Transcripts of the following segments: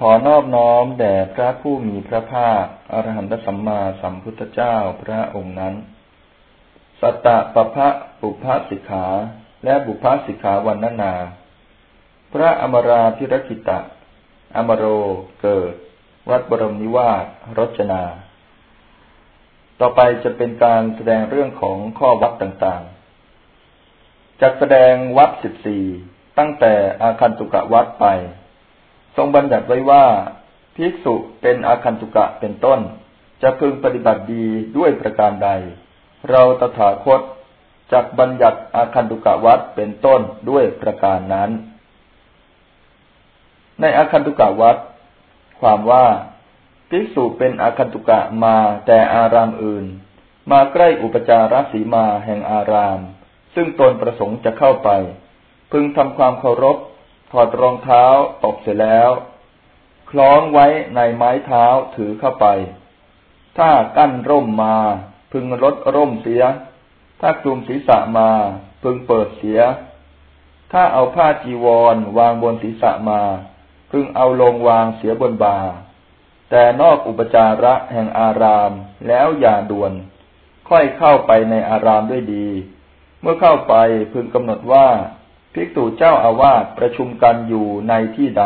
ขอนอบน้อมแด่พระผู้มีพระภาคอรหันตสัมมาสัมพุทธเจ้าพระองค์นั้น สัตตะปะพะบุพสิกขาและบุพสิกขาวันนานา พระอมราพิรกิตะ อมโรเกิด วัดบรมนิวาสรจนา ต่อไปจะเป็นการแสดงเรื่องของข้อวัดต่างๆจักแสดงวัดสิบสี่ตั้งแต่อาคันตุกะวัดไป ทรงบัญญัติไว้ว่า ภิกษุเป็นอาคันตุกะเป็นต้น จะพึงปฏิบัติดีด้วยประการใด เราตถาคตจักบัญญัติอาคันตุกะวัดเป็นต้นด้วยประการนั้น ในอาคันตุกะวัดความว่าภิกษุเป็นอาคันตุกะมาแต่อารามอื่น มาใกล้อุปจารสีมาแห่งอาราม ซึ่งตนประสงค์จะเข้าไป พึงทำความเคารพ ถอดรองเท้าตกเสร็จแล้ว คล้องไว้ในไม้เท้าถือเข้าไป ถ้ากั้นร่มมาพึงลดร่มเสีย ถ้ากลุ่มศีรษะมาพึงเปิดเสีย ถ้าเอาผ้าจีวรวางบนศีรษะมา พึงเอาลงวางเสียบนบา แต่นอกอุปจาระแห่งอารามแล้วอย่าด่วน ค่อยเข้าไปในอารามด้วยดี เมื่อเข้าไปพึงกำหนดว่า ภิกษุเจ้าอาวาสประชุมกันอยู่ในที่ใด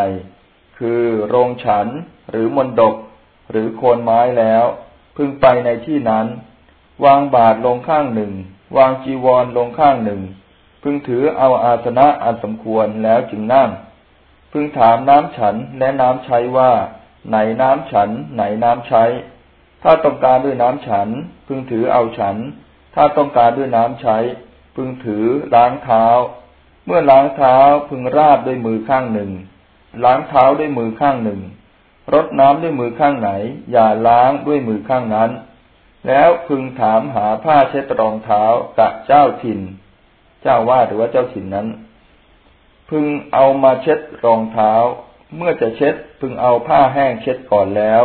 คือโรงฉันหรือมนดกหรือโคนไม้แล้ว พึงไปในที่นั้น วางบาทลงข้างหนึ่ง วางจีวรลงข้างหนึ่ง พึงถือเอาอาสนะอันสมควรแล้วจึงนั่ง พึงถามน้ำฉันและน้ำใช้ว่า ไหนน้ำฉัน ไหนน้ำใช้ ถ้าต้องการด้วยน้ำฉัน พึงถือเอาฉัน ถ้าต้องการด้วยน้ำใช้ พึงถือล้างเท้า มื่อล้างเท้าพึงราดด้วยมือข้างหนึ่ง ล้างเท้าด้วยมือข้างหนึ่ง รดน้ำด้วยมือข้างไหน อย่าล้างด้วยมือข้างนั้น แล้วพึงถามหาผ้าเช็ดรองเท้ากับเจ้าถิ่น เจ้าว่าหรือว่าเจ้าถิ่นนั้น พึงเอามาเช็ดรองเท้า เมื่อจะเช็ด พึงเอาผ้าแห้งเช็ดก่อนแล้ว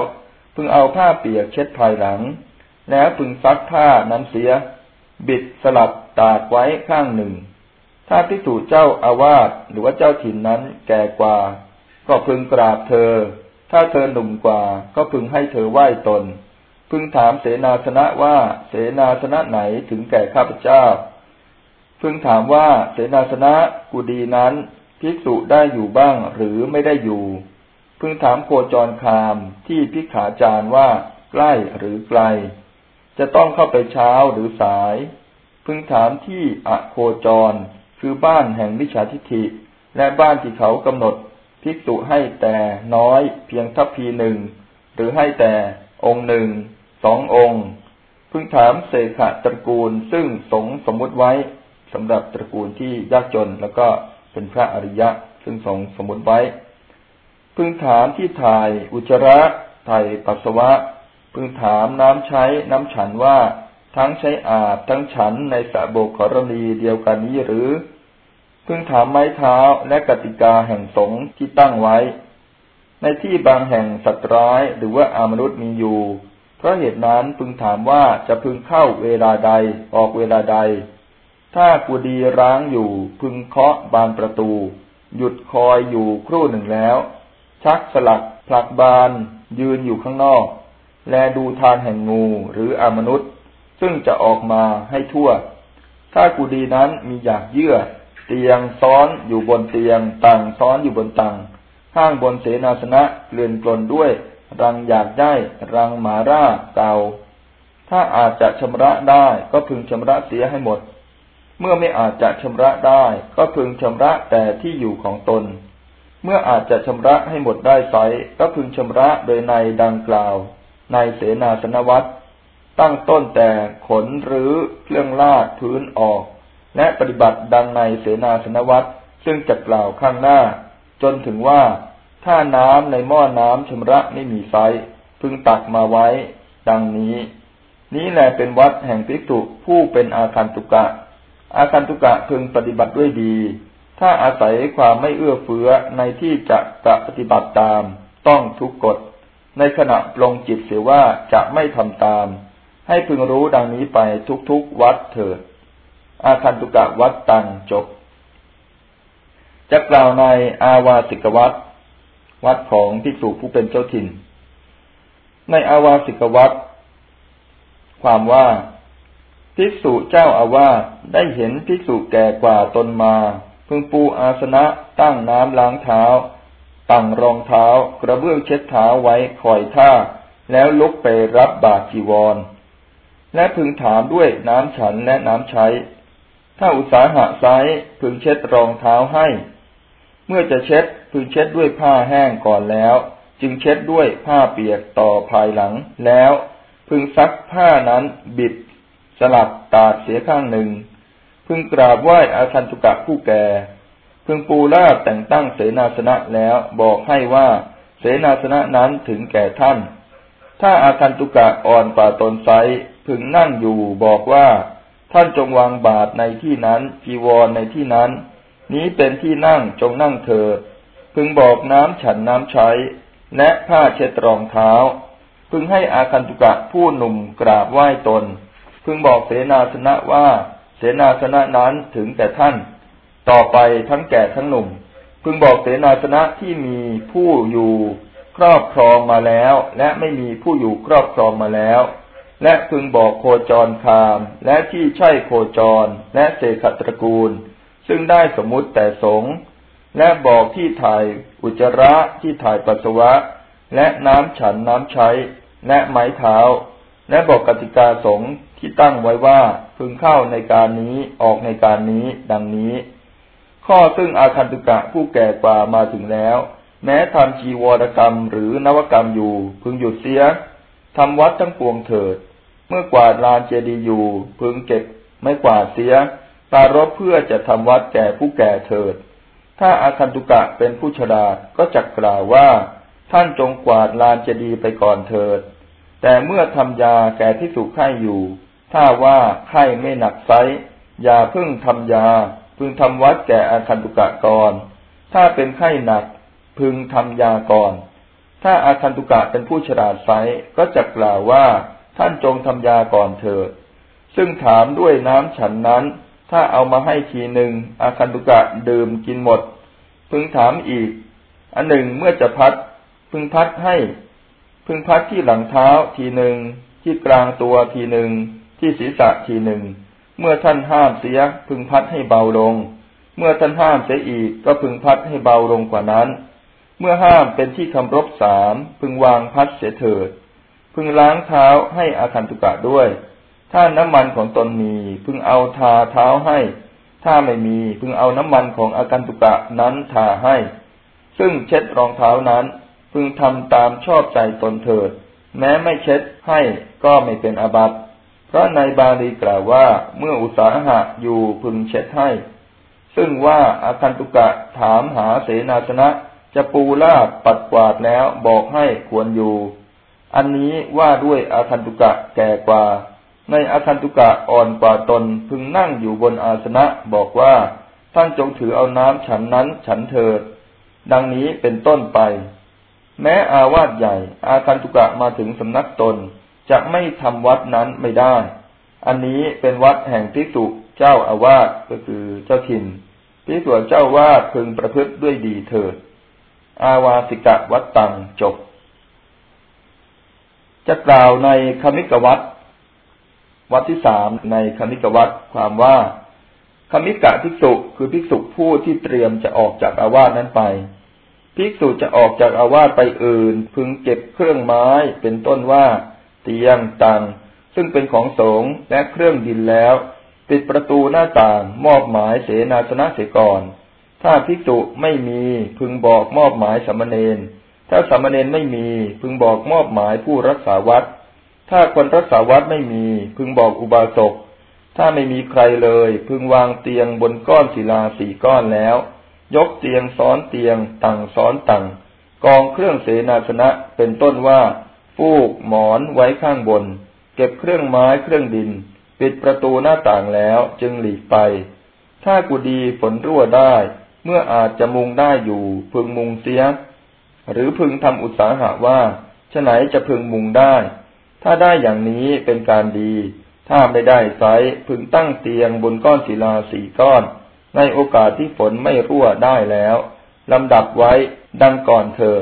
พึงเอาผ้าเปียกเช็ดภายหลัง แล้วพึงซักผ้านั้นเสีย บิดสลับตากไว้ข้างหนึ่ง ถ้าพิสูจเจ้าอาวาสหรือว่าเจ้าถิ่นนั้นแก่กว่า ก็พึงกราบเธอ ถ้าเธอหนุ่มกว่า ก็พึงให้เธอไหว้ตน พึงถามเสนาสนะว่าเสนาสนะไหนถึงแก่ข้าพเจ้า พึงถามว่าเสนาสนะกุดีนั้นภิกษุได้อยู่บ้างหรือไม่ได้อยู่ พึงถามโคจรคามที่พิขาจารว่าใกล้หรือไกล จะต้องเข้าไปเช้าหรือสาย พึงถามที่อโคจร คือบ้านแห่งวิชาทิฏฐิ และบ้านที่เขากำหนดภิกษุให้แต่น้อยเพียงทัพพีหนึ่ง หรือให้แต่องค์หนึ่ง สององค์ พึงถามเสขะตระกูลซึ่งสงสมมุติไว้สำหรับตระกูลที่ยากจนแล้วก็เป็นพระอริยะ ซึ่งสงสมมุติไว้ พึงถามที่ถ่ายอุจระถ่ายปัสสาวะ พึงถามน้ำใช้น้ำฉันว่า ทั้งใช้อาบทั้งฉันในสะโบกรณีเดียวกันนี้หรือพึงถามไม้เท้าและกติกาแห่งสงฆ์ที่ตั้งไว้ ในที่บางแห่งสัตว์ร้ายหรือว่าอามนุษย์มีอยู่ เพราะเหตุนั้นพึงถามว่าจะพึงเข้าเวลาใดออกเวลาใด ถ้ากุดีร้างอยู่พึงเคาะบานประตู หยุดคอยอยู่ครู่หนึ่งแล้ว ชักสลักผลักบานยืนอยู่ข้างนอก แลดูทานแห่งงูหรืออมนุษย์ ซึ่งจะออกมาให้ทั่ว ถ้ากุดีนั้นมีอยากเยื่อ เตียงซ้อนอยู่บนเตียงตังซ้อนอยู่บนตังข้างบนเสนาสนะเกลื่อนกลนด้วย รังอยากได้ รังหมาร่าเก่า ถ้าอาจจะชำระได้ก็พึงชำระเสียให้หมด เมื่อไม่อาจจะชำระได้ ก็พึงชำระแต่ที่อยู่ของตน เมื่ออาจจะชำระให้หมดได้ไซก็พึงชำระโดยในดังกล่าว ในเสนาสนวัตร ตั้งต้นแต่ขนหรือเครื่องลาดพื้นออก และปฏิบัติดังในเสนาสนวัตรซึ่งจะกล่าวข้างหน้า จนถึงว่าถ้าน้ำในหม้อน้ำชำระไม่มีไฟพึงตักมาไว้ ดังนี้ นี้แหละเป็นวัดแห่งภิกษุผู้เป็นอาคันตุกะ อาคันตุกะพึงปฏิบัติด้วยดี ถ้าอาศัยความไม่เอื้อเฟื้อในที่จะจะปฏิบัติตาม ต้องทุกกฎ ในขณะปลงจิตเสียว่าจะไม่ทำตาม ให้พึงรู้ดังนี้ไปทุกๆวัดเถิด อาคันตุกะวัดตังจบ จะกล่าวในอาวาสิกวัดวัดของภิกษุผู้เป็นเจ้าถิ่น ในอาวาสิกวัดความว่าภิกษุเจ้าอาวาสได้เห็นภิกษุแก่กว่าตนมาพึงปูอาสนะตั้งน้ำล้างเท้า ตั้งรองเท้ากระเบื้องเช็ดเท้าไว้คอยท่า แล้วลุกไปรับบาตรจีวร และพึงถามด้วยน้ำฉันและน้ำใช้ ถ้าอุตสาหะไซพึงเช็ดรองเท้าให้ เมื่อจะเช็ดพึงเช็ดด้วยผ้าแห้งก่อนแล้ว จึงเช็ดด้วยผ้าเปียกต่อภายหลังแล้ว พึงซักผ้านั้นบิด สลับตาดเสียข้างหนึ่ง พึงกราบไหว้อาคันตุกะผู้แก่ พึงปูลาบแต่งตั้งเสนาสนะแล้วบอกให้ว่าเสนาสนะนั้นถึงแก่ท่าน ถ้าอาคันตุกะอ่อนกว่าตนไซ พึงนั่งอยู่บอกว่าท่านจงวางบาตรในที่นั้นจีวรในที่นั้น นี้เป็นที่นั่งจงนั่งเถิดพึงบอกน้ำฉันน้ำใช้ และผ้าเช็ดรองเท้า พึงให้อาคันตุกะผู้หนุ่มกราบไหว้ตน พึงบอกเสนาสนะว่า เสนาสนะนั้นถึงแต่ท่าน ต่อไปทั้งแก่ทั้งหนุ่ม พึงบอกเสนาสนะที่มีผู้อยู่ครอบครองมาแล้ว และไม่มีผู้อยู่ครอบครองมาแล้ว และพึงบอกโคจรคาม และที่ใช่โคจร และเศษตระกูล ซึ่งได้สมมุติแต่สงและบอกที่ถ่ายอุจจาระที่ถ่ายปัสสาวะ และน้ำฉันน้ำใช้ และไม้เท้า และบอกกติกาสงที่ตั้งไว้ว่าพึงเข้าในการนี้ออกในการนี้ดังนี้ ข้อซึ่งอาคันตุกะผู้แก่กว่ามาถึงแล้ว แม้ทำจีวรกรรมหรือนวกรรมอยู่ พึงหยุดเสีย ทำวัดทั้งปวงเถิด เมื่อกวาดลานเจดีย์อยู่พึงเก็บไม่กวาดเสียตารบเพื่อจะทำวัดแก่ผู้แก่เถิด ถ้าอาคันตุกะเป็นผู้ฉลาก็จักกล่าวว่า ท่านจงกวาดลานเจดีย์ไปก่อนเถิด แต่เมื่อทำยาแก่ที่สุขไข้อยู่ ถ้าว่าไข้ไม่หนักไซยาพึ่งทำยา พึงทำวัดแก่อาคันตุกะก่อน ถ้าเป็นไข้หนัก พึงทำยาก่อน ถ้าอาคันตุกะเป็นผู้ฉลาดไซก็จะกล่าวว่าท่านจงทำยาก่อนเถิด ซึ่งถามด้วยน้ำฉันนั้น ถ้าเอามาให้ทีหนึ่งอาคันตุกะดื่มกินหมด พึงถามอีก อันหนึ่งเมื่อจะพัด พึงพัดให้ พึงพัดที่หลังเท้าทีหนึ่ง ที่กลางตัวทีหนึ่ง ที่ศีรษะทีหนึ่ง เมื่อท่านห้ามเสีย พึงพัดให้เบาลง เมื่อท่านห้ามเสียอีกก็พึงพัดให้เบาลงกว่านั้น เมื่อห้ามเป็นที่คำรบสามพึงวางพัดเสียเถิด พึงล้างเท้าให้อาคันตุกะด้วย ถ้าน้ำมันของตนมี พึงเอาทาเท้าให้ ถ้าไม่มีพึงเอาน้ำมันของอาคันตุกะนั้นทาให้ ซึ่งเช็ดรองเท้านั้น พึงทำตามชอบใจตนเถิด แม้ไม่เช็ดให้ก็ไม่เป็นอาบัติพราะในบาลีกล่าวว่าเมื่ออุตสาหะอยู่พึงเช็ดให้ ซึ่งว่าอาคันตุกะถามหาเสนาสนะ จะปูลาบปัดกวาดแล้วบอกให้ควรอยู่ อันนี้ว่าด้วยอาคันตุกะแก่กว่า ในอาคันตุกะอ่อนกว่าตนพึงนั่งอยู่บนอาสนะบอกว่าท่านจงถือเอาน้ำฉันนั้นฉันเถิด ดังนี้เป็นต้นไป แม้อาวาสใหญ่ อาคันตุกะมาถึงสำนักตนจะไม่ทำวัดนั้นไม่ได้ อันนี้เป็นวัดแห่งพิสุเจ้าอาวาสก็คือเจ้าถิ่นพิสุเจ้าวาดพึงประพฤติด้วยดีเถิด อาวาสิกะวัดตังจบ จะกล่าวในคมิกวัดวัดที่สามในคมิกวัดความว่าคมิกะภิกษุคือภิกษุผู้ที่เตรียมจะออกจากอาวาสนั้นไป ภิกษุจะออกจากอาวาสไปอื่น พึงเก็บเครื่องไม้เป็นต้นว่าเตียงตังซึ่งเป็นของสงฆ์และเครื่องดินแล้ว ปิดประตูหน้าต่าง มอบหมายเสนาสนะเสก่อน ถ้าภิกษุไม่มีพึงบอกมอบหมายสมณเณรถ้าสมณเณรไม่มีพึงบอกมอบหมายผู้รักษาวัด ถ้าคนรักษาวัดไม่มี พึงบอกอุบาสก ถ้าไม่มีใครเลย พึงวางเตียงบนก้อนศิลาสี่ก้อนแล้ว ยกเตียงซ้อนเตียงต่างซ้อนต่าง กองเครื่องเสนาสนะเป็นต้นว่าฟูกหมอนไว้ข้างบน เก็บเครื่องไม้เครื่องดิน ปิดประตูหน้าต่างแล้วจึงหลีกไป ถ้ากุดีฝนรั่วได้ เมื่ออาจจะมุงได้อยู่ พึงมุงเสีย หรือพึงทำอุตสาหะว่าฉไหนจะพึงมุงได้ ถ้าได้อย่างนี้เป็นการดี ถ้าไม่ได้ไซพึงตั้งเตียงบนก้อนศิลาสี่ก้อน ในโอกาสที่ฝนไม่รั่วได้แล้วลำดับไว้ดังก่อนเธอ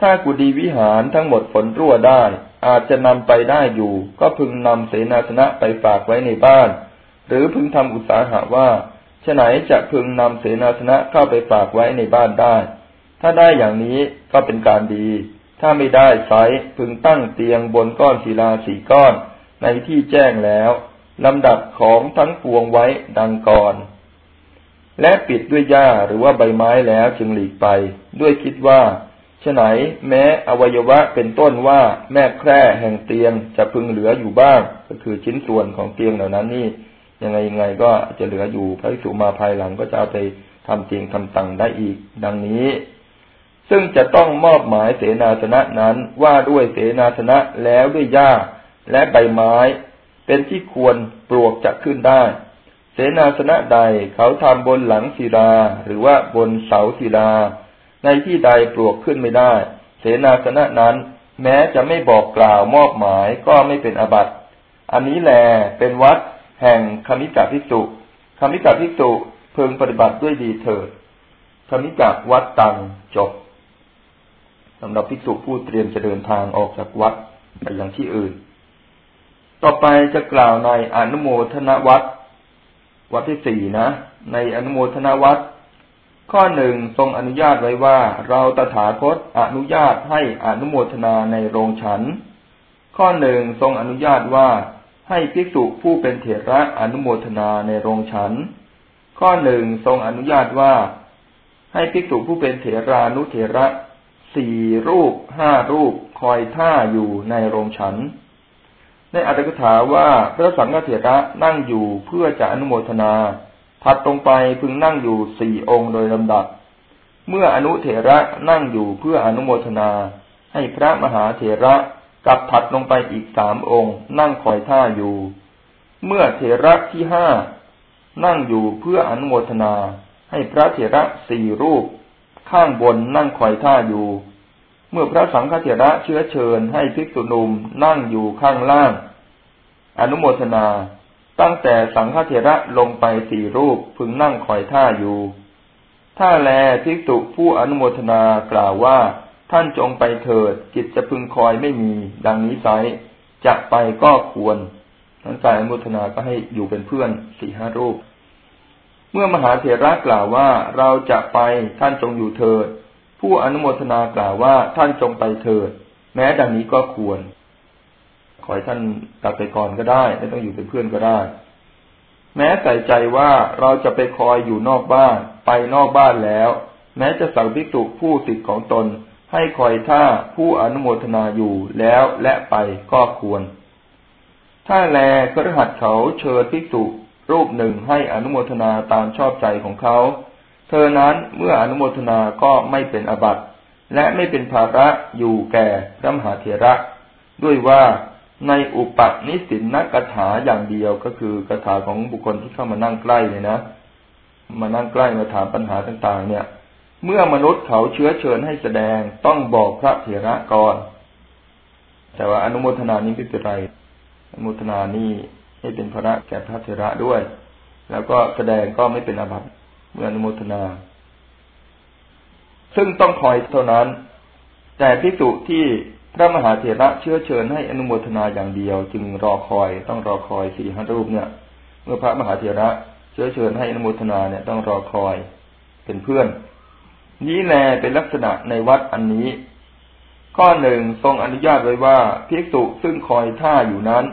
ถ้ากุดีวิหารทั้งหมดฝนรั่วได้ อาจจะนำไปได้อยู่ ก็พึงนำเสนาสนะไปฝากไว้ในบ้าน หรือพึงทำอุตสาหะว่า ฉไหนจะพึงนำเสนาสนะเข้าไปฝากไว้ในบ้านได้ ถ้าได้อย่างนี้ก็เป็นการดี ถ้าไม่ได้ไซพึงตั้งเตียงบนก้อนศิลาสี่ก้อน ในที่แจ้งแล้วลำดับของทั้งปวงไว้ดังก่อน และปิดด้วยหญ้าหรือว่าใบไม้แล้วจึงหลีกไป ด้วยคิดว่าฉไหนแม้อวัยวะเป็นต้นว่าแม่แคร่แห่งเตียงจะพึงเหลืออยู่บ้าง ก็คือชิ้นส่วนของเตียงเหล่านั้นนี่ ยังไงยังไงก็จะเหลืออยู่พระภิกษุมาภายหลังก็จะเอาไปทำเตียงทำตังได้อีก ดังนี้ ซึ่งจะต้องมอบหมายเสนาสนะนั้นว่าด้วยเสนาสนะแล้วด้วยหญ้าและใบไม้ เป็นที่ควรปลวกจะขึ้นได้ เสนาสนะใดเขาทำบนหลังศิลาหรือว่าบนเสาศิลา ในที่ใดปลวกขึ้นไม่ได้ เสนาสนะนั้น แม้จะไม่บอกกล่าวมอบหมายก็ไม่เป็นอบัติอันนี้แหลเป็นวัด แห่งคมิกาภิกษุคมิกาภิกษุเพึงปฏิบัติด้วยดีเถิดคมิกาวัดตังจบสำหรับภิกษุผู้เตรียมจะเดินทางออกจากวัดไปยังที่อื่น ต่อไปจะกล่าวในอนุโมทนาวัดวัดที่สี่นะ ในอนุโมทนาวัดข้อหนึ่งทรงอนุญาตไว้ว่า เราตถาคตอนุญาตให้อนุโมทนาในโรงฉัน ข้อหนึ่งทรงอนุญาตว่า ให้ภิกษุผู้เป็นเถระอนุโมทนาในโรงฉัน ข้อหนึ่งทรงอนุญาตว่า ให้ภิกษุผู้เป็นเถรานุเถระสี่รูปห้ารูปคอยท่าอยู่ในโรงฉัน ในอัตถกถาว่าพระสังฆเถระนั่งอยู่เพื่อจะอนุโมทนา ถัดตรงไปพึงนั่งอยู่สี่องค์โดยลำดับ เมื่ออนุเถระนั่งอยู่เพื่ออนุโมทนา ให้พระมหาเถระ กับถัดลงไปอีกสามองค์ นั่งคอยท่าอยู่ เมื่อเถระที่ห้านั่งอยู่เพื่ออนุโมทนาให้พระเถระสี่รูป ข้างบนนั่งคอยท่าอยู่ เมื่อพระสังฆเถระเชื้อเชิญให้ภิกษุนุมนั่งอยู่ข้างล่าง อนุโมทนาตั้งแต่สังฆเถระลงไปสี่รูปพึงนั่งคอยท่าอยู่ ถ้าแลภิกษุผู้อนุโมทนากล่าวว่า ท่านจงไปเถิดจิตจะพึงคอยไม่มี ดังนี้ไซจะไปก็ควรนั้นการอนุทนาก็ให้อยู่เป็นเพื่อนสี่ห้ารูป เมื่อมหาเถระกล่าวว่าเราจะไปท่านจงอยู่เถิด ผู้อนุโมทนากล่าวว่าท่านจงไปเถิด แม้ดังนี้ก็ควร ขอให้ท่านกลับไปก่อนก็ได้ ไม่ต้องอยู่เป็นเพื่อนก็ได้ แม้ใส่ใจว่าเราจะไปคอยอยู่นอกบ้าน ไปนอกบ้านแล้ว แม้จะสั่งภิกษุผู้สิทธิ์ของตน ให้คอยท่าผู้อนุโมทนาอยู่แล้วและไปก็ควร ถ้าแลกระหัดเขาเชิญภิกษุรูปหนึ่งให้อนุโมทนาตามชอบใจของเขา เธอนั้นเมื่ออนุโมทนาก็ไม่เป็นอบัติ และไม่เป็นภาระอยู่แก่พระมหาเถระ ด้วยว่าในอุปนิสินนักถาอย่างเดียวก็คือกถาของบุคคลที่เข้ามานั่งใกล้เนี่ยนะ มานั่งใกล้มาถามปัญหาต่าง ๆ เนี่ย เมื่อมนุษย์เขาเชื้อเชิญให้แสดงต้องบอกพระเถระก่อน แต่ว่าอนุโมทนานี้ไม่เป็นไรอนุโมทนานี้ให้เป็นภาระแก่พระเถระด้วย แล้วก็แสดงก็ไม่เป็นอาบัติเมื่ออนุโมทนา ซึ่งต้องคอยเท่านั้น แต่พิสุที่พระมหาเถระเชื้อเชิญให้อนุโมทนาอย่างเดียว จึงรอคอยต้องรอคอยสี่ห้ารูปเนี่ย เมื่อพระมหาเถระเชื้อเชิญให้อนุโมทนาเนี่ยต้องรอคอยเป็นเพื่อน นี้แลเป็นลักษณะในวัดอันนี้ ข้อหนึ่งทรงอนุญาตไว้ว่าภิกษุซึ่งคอยท่าอยู่นั้น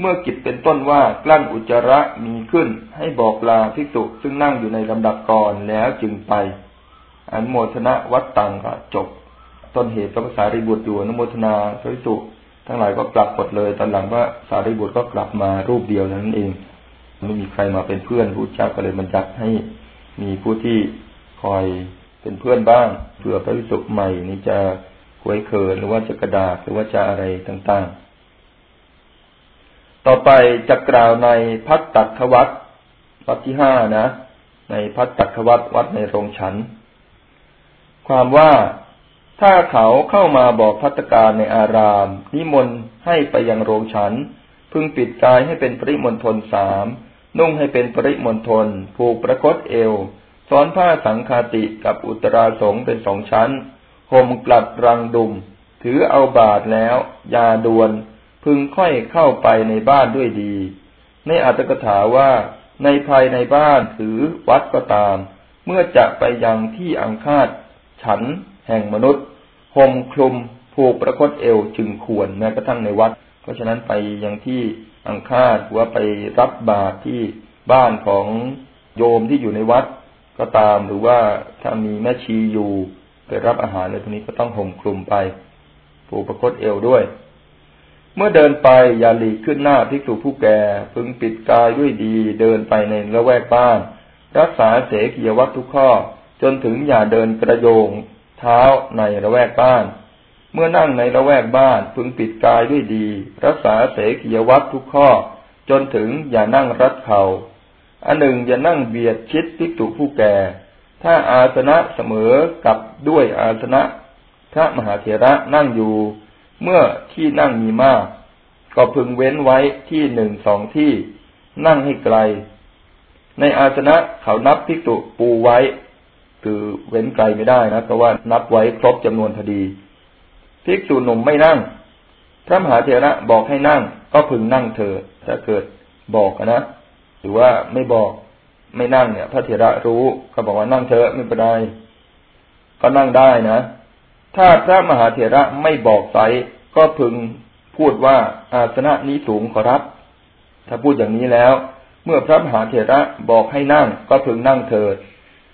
เมื่อกิจเป็นต้นว่ากลั้นอุจจาระมีขึ้นให้บอกลาภิกษุซึ่งนั่งอยู่ในลำดับก่อนแล้วจึงไป อันโมทนาวัดตังก็จบ ต้นเหตุพระภาษาริบุตรอยู่นโมทนาภิกษุทั้งหลายก็กลับหมดเลย ตอนหลังว่าสารีบุตรก็กลับมารูปเดียวนั้นเอง ไม่มีใครมาเป็นเพื่อนผู้เจ้าก็เลยบัญญัติให้มีผู้ที่คอย เป็นเพื่อนบ้างเผื่อพระภิกษุใหม่นี่จะหวยเขินหรือว่าจะกระดาษหรือว่าจะอะไรต่างๆ ต่อไปจะกล่าวในพัฒตัทวัตวัดที่ห้านะ ในพัฒตัทวัตวัดในโรงฉัน ความว่าถ้าเขาเข้ามาบอกพัฒการในอาราม นิมนต์ให้ไปยังโรงฉัน พึงปิดกายให้เป็นปริมณฑลสามนุ่งให้เป็นปริมณฑลผูกประคตเอว ซ้อนผ้าสังคาติกับอุตราสงเป็นสองชั้นห่มกลัดรังดุม ถือเอาบาทแล้วยาดวนพึงค่อยเข้าไปในบ้านด้วยดี ในอัตถกถาว่าในภายในบ้านถือวัดก็ตาม เมื่อจะไปยังที่อังคาดฉันแห่งมนุษย์ห่มคลุมผูกประคตเอวจึงควรแม้กระทั่งในวัด เพราะฉะนั้นไปยังที่อังคาดคือว่าไปรับบาตรที่บ้านของโยมที่อยู่ในวัด ก็ตามหรือว่าถ้ามีแม่ชีอยู่ไปรับอาหารอะไรพวกนี้ก็ต้องห่มคลุมไปผูกประคตเอวด้วย เมื่อเดินไปอย่าหลีกขึ้นหน้าภิกษุผู้แก่พึงปิดกายด้วยดี เดินไปในละแวกบ้าน รักษาเสกียวัตทุกข้อ จนถึงอย่าเดินกระโยงเท้าในละแวกบ้าน เมื่อนั่งในละแวกบ้าน พึงปิดกายด้วยดี รักษาเสกียวัตทุกข้อ จนถึงอย่านั่งรัดเขา่า อันหนึ่งอย่านั่งเบียดชิดภิกษุผู้แก่ ถ้าอาสนะเสมอกับด้วยอาสนะ พระมหาเถระนั่งอยู่ เมื่อที่นั่งมีมาก ก็พึงเว้นไว้ที่หนึ่งสองที่ นั่งให้ไกล ในอาสนะเขานับภิกษุปูไว้ คือเว้นไกลไม่ได้นะเพราะว่านับไว้ครบจำนวนพอดีภิกษุหนุ่มไม่นั่ง พระมหาเถระบอกให้นั่งก็พึงนั่งเถอะถ้าเกิดบอกนะ หรือว่าไม่บอกไม่นั่งเนี่ย พระเถระรู้ก็บอกว่านั่งเถอะไม่เป็นไรก็นั่งได้นะ ถ้าพระมหาเถระไม่บอกไซก็พึงพูดว่าอาสนะนี้สูงขอรับ ถ้าพูดอย่างนี้แล้ว เมื่อพระมหาเถระบอกให้นั่ง ก็พึงนั่งเถิด